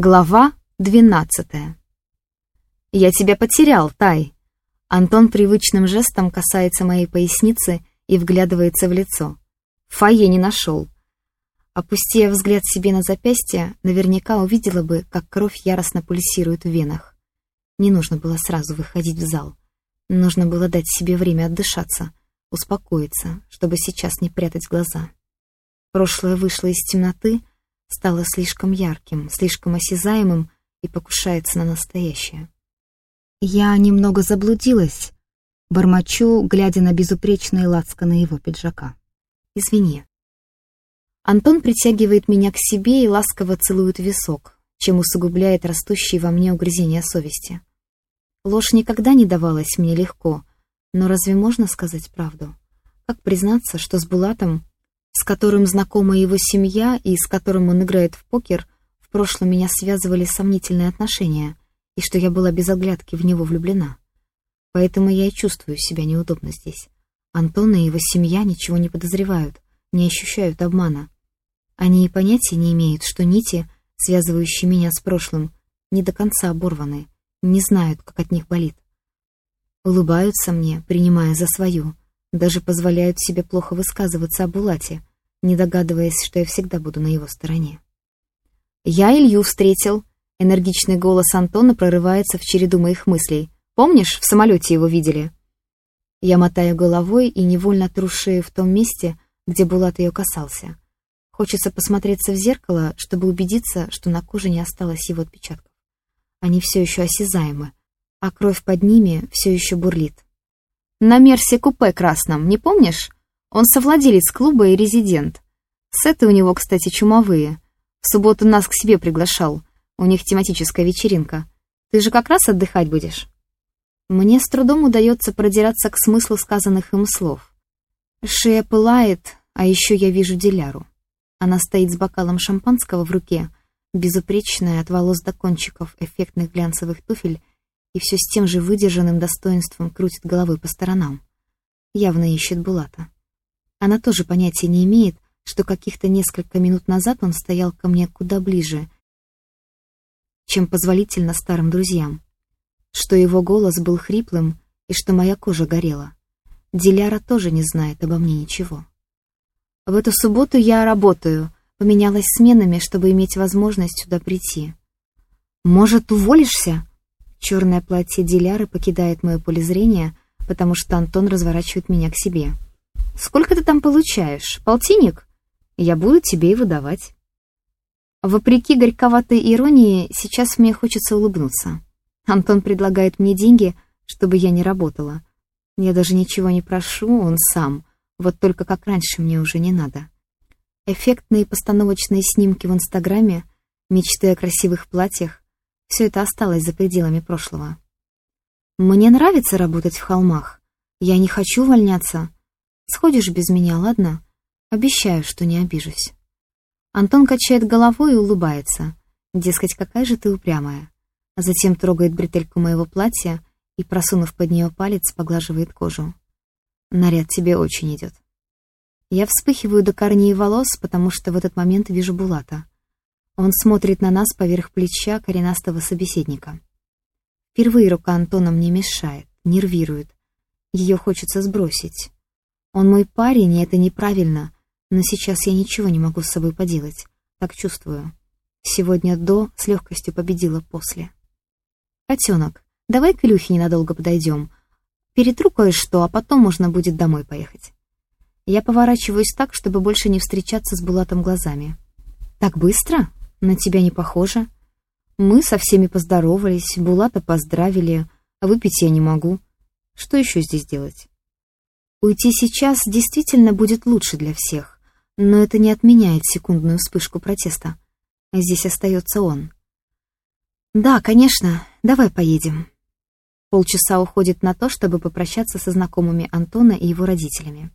Глава двенадцатая. «Я тебя потерял, Тай!» Антон привычным жестом касается моей поясницы и вглядывается в лицо. Фойе не нашел. Опустив взгляд себе на запястье, наверняка увидела бы, как кровь яростно пульсирует в венах. Не нужно было сразу выходить в зал. Нужно было дать себе время отдышаться, успокоиться, чтобы сейчас не прятать глаза. Прошлое вышло из темноты — стало слишком ярким, слишком осязаемым и покушается на настоящее. Я немного заблудилась, бормочу, глядя на безупречные лацканы его пиджака. «Извини». Антон притягивает меня к себе и ласково целует висок, чем усугубляет растущие во мне угрызения совести. Ложь никогда не давалась мне легко, но разве можно сказать правду? Как признаться, что с Булатом с которым знакома его семья и с которым он играет в покер, в прошлом меня связывали сомнительные отношения, и что я была без оглядки в него влюблена. Поэтому я и чувствую себя неудобно здесь. Антон и его семья ничего не подозревают, не ощущают обмана. Они и понятия не имеют, что нити, связывающие меня с прошлым, не до конца оборваны, не знают, как от них болит. Улыбаются мне, принимая за свою, даже позволяют себе плохо высказываться о Булате, не догадываясь, что я всегда буду на его стороне. «Я Илью встретил», — энергичный голос Антона прорывается в череду моих мыслей. «Помнишь, в самолете его видели?» Я мотаю головой и невольно тру в том месте, где Булат ее касался. Хочется посмотреться в зеркало, чтобы убедиться, что на коже не осталось его отпечатков. Они все еще осязаемы, а кровь под ними все еще бурлит. На Мерсе купе красном, не помнишь? Он совладелец клуба и резидент. Сеты у него, кстати, чумовые. В субботу нас к себе приглашал. У них тематическая вечеринка. Ты же как раз отдыхать будешь. Мне с трудом удается продираться к смыслу сказанных им слов. Шея пылает, а еще я вижу Диляру. Она стоит с бокалом шампанского в руке, безупречная от волос до кончиков эффектных глянцевых туфель и все с тем же выдержанным достоинством крутит головой по сторонам. Явно ищет Булата. Она тоже понятия не имеет, что каких-то несколько минут назад он стоял ко мне куда ближе, чем позволительно старым друзьям, что его голос был хриплым и что моя кожа горела. Диляра тоже не знает обо мне ничего. В эту субботу я работаю, поменялась сменами, чтобы иметь возможность сюда прийти. «Может, уволишься?» Черное платье Диляры покидает мое поле зрения, потому что Антон разворачивает меня к себе. «Сколько ты там получаешь? Полтинник? Я буду тебе и выдавать». Вопреки горьковатой иронии, сейчас мне хочется улыбнуться. Антон предлагает мне деньги, чтобы я не работала. Я даже ничего не прошу, он сам. Вот только как раньше мне уже не надо. Эффектные постановочные снимки в Инстаграме, мечты о красивых платьях, все это осталось за пределами прошлого. Мне нравится работать в холмах. Я не хочу увольняться. Сходишь без меня, ладно? Обещаю, что не обижусь. Антон качает головой и улыбается. Дескать, какая же ты упрямая. А затем трогает бретельку моего платья и, просунув под нее палец, поглаживает кожу. Наряд тебе очень идет. Я вспыхиваю до корней волос, потому что в этот момент вижу Булата. Он смотрит на нас поверх плеча коренастого собеседника. Впервые рука Антона мне мешает, нервирует. Ее хочется сбросить. Он мой парень, и это неправильно, но сейчас я ничего не могу с собой поделать. Так чувствую. Сегодня до с легкостью победила после. «Котенок, давай к Илюхе ненадолго подойдем. Перетру кое-что, а потом можно будет домой поехать». Я поворачиваюсь так, чтобы больше не встречаться с Булатом глазами. «Так быстро?» На тебя не похоже. Мы со всеми поздоровались, Булата поздравили, а выпить я не могу. Что еще здесь делать? Уйти сейчас действительно будет лучше для всех, но это не отменяет секундную вспышку протеста. Здесь остается он. Да, конечно, давай поедем. Полчаса уходит на то, чтобы попрощаться со знакомыми Антона и его родителями.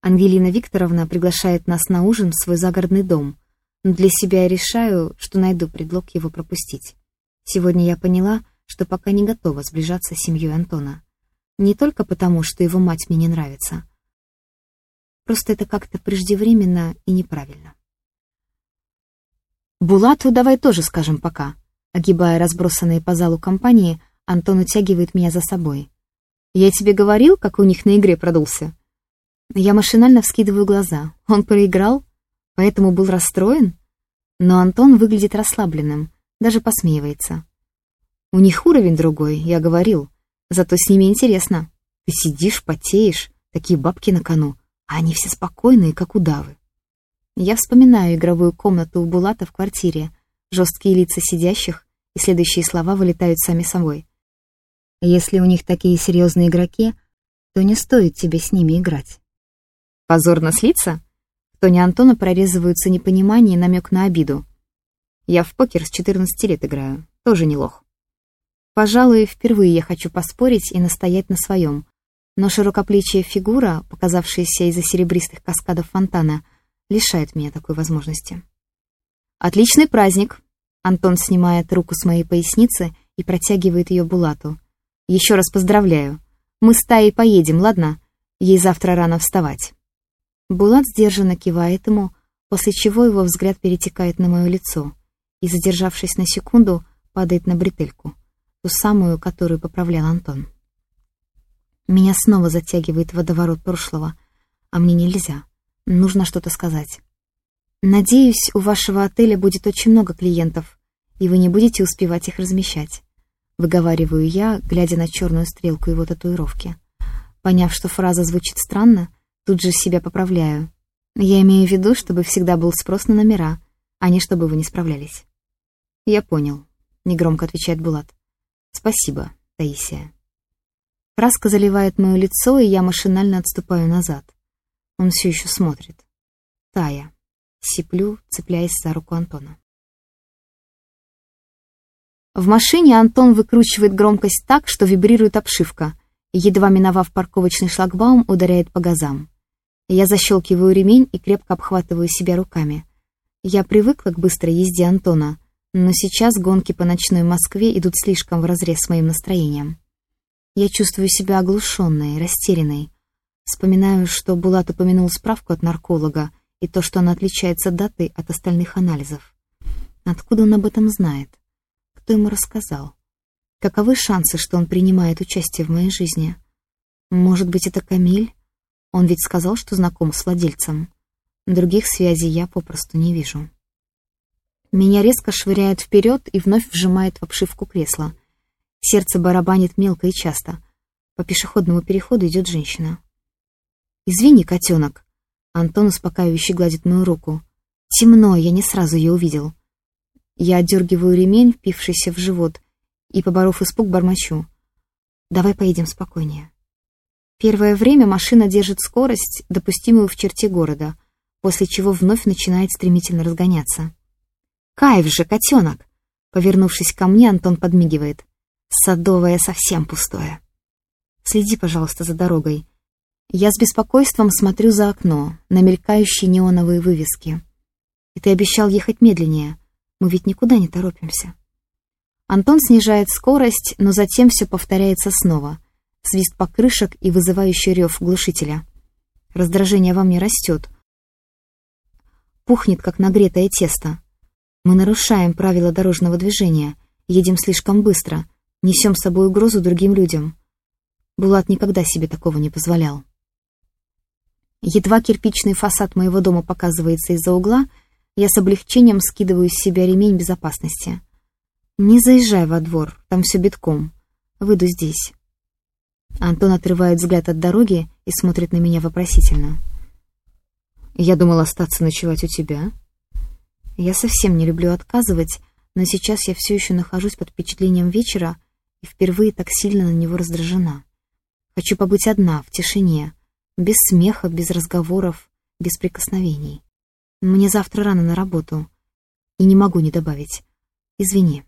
Ангелина Викторовна приглашает нас на ужин в свой загородный дом — для себя я решаю, что найду предлог его пропустить. Сегодня я поняла, что пока не готова сближаться с семьей Антона. Не только потому, что его мать мне не нравится. Просто это как-то преждевременно и неправильно. Булату давай тоже скажем пока. Огибая разбросанные по залу компании, Антон утягивает меня за собой. Я тебе говорил, как у них на игре продулся? Я машинально вскидываю глаза. Он проиграл, поэтому был расстроен? Но Антон выглядит расслабленным, даже посмеивается. У них уровень другой, я говорил. Зато с ними интересно. Ты сидишь, потеешь, такие бабки на кону, а они все спокойные, как удавы. Я вспоминаю игровую комнату у Булата в квартире, жесткие лица сидящих, и следующие слова вылетают сами собой. Если у них такие серьезные игроки, то не стоит тебе с ними играть. Позорно слиться? В тоне Антона прорезываются непонимание и намек на обиду. Я в покер с 14 лет играю, тоже не лох. Пожалуй, впервые я хочу поспорить и настоять на своем, но широкоплечья фигура, показавшаяся из-за серебристых каскадов фонтана, лишает меня такой возможности. «Отличный праздник!» Антон снимает руку с моей поясницы и протягивает ее Булату. «Еще раз поздравляю. Мы с Таей поедем, ладно? Ей завтра рано вставать». Булат сдержанно кивает ему, после чего его взгляд перетекает на мое лицо и, задержавшись на секунду, падает на бретельку, ту самую, которую поправлял Антон. Меня снова затягивает водоворот прошлого, а мне нельзя. Нужно что-то сказать. Надеюсь, у вашего отеля будет очень много клиентов, и вы не будете успевать их размещать. Выговариваю я, глядя на черную стрелку его татуировки. Поняв, что фраза звучит странно, тут же себя поправляю. Я имею в виду, чтобы всегда был спрос на номера, а не чтобы вы не справлялись. Я понял, негромко отвечает Булат. Спасибо, Таисия. Краска заливает мое лицо, и я машинально отступаю назад. Он все еще смотрит. Тая. Сиплю, цепляясь за руку Антона. В машине Антон выкручивает громкость так, что вибрирует обшивка, едва миновав парковочный шлагбаум, ударяет по газам. Я защелкиваю ремень и крепко обхватываю себя руками. Я привыкла к быстрой езде Антона, но сейчас гонки по ночной Москве идут слишком вразрез с моим настроением. Я чувствую себя оглушенной, растерянной. Вспоминаю, что Булат упомянул справку от нарколога, и то, что она отличается датой от остальных анализов. Откуда он об этом знает? Кто ему рассказал? Каковы шансы, что он принимает участие в моей жизни? Может быть, это Камиль? Он ведь сказал, что знаком с владельцем. Других связей я попросту не вижу. Меня резко швыряет вперед и вновь вжимает в обшивку кресла. Сердце барабанит мелко и часто. По пешеходному переходу идет женщина. «Извини, котенок», Антон успокаивающе гладит мою руку. Темно, я не сразу ее увидел. Я отдергиваю ремень, впившийся в живот, и, поборов испуг, бормочу. «Давай поедем спокойнее». Первое время машина держит скорость, допустимую в черте города, после чего вновь начинает стремительно разгоняться. «Кайф же, котенок!» Повернувшись ко мне, Антон подмигивает. «Садовое совсем пустое». «Следи, пожалуйста, за дорогой. Я с беспокойством смотрю за окно, на мелькающие неоновые вывески. И ты обещал ехать медленнее. Мы ведь никуда не торопимся. Антон снижает скорость, но затем все повторяется снова. Свист покрышек и вызывающий рев глушителя. Раздражение во мне растет. Пухнет, как нагретое тесто. Мы нарушаем правила дорожного движения, едем слишком быстро, несем с собой угрозу другим людям. Булат никогда себе такого не позволял. Едва кирпичный фасад моего дома показывается из-за угла, я с облегчением скидываю с себя ремень безопасности. «Не заезжай во двор, там все битком. Выйду здесь». Антон отрывает взгляд от дороги и смотрит на меня вопросительно. «Я думал остаться ночевать у тебя». Я совсем не люблю отказывать, но сейчас я все еще нахожусь под впечатлением вечера и впервые так сильно на него раздражена. Хочу побыть одна, в тишине, без смеха, без разговоров, без прикосновений. Мне завтра рано на работу, и не могу не добавить. Извини.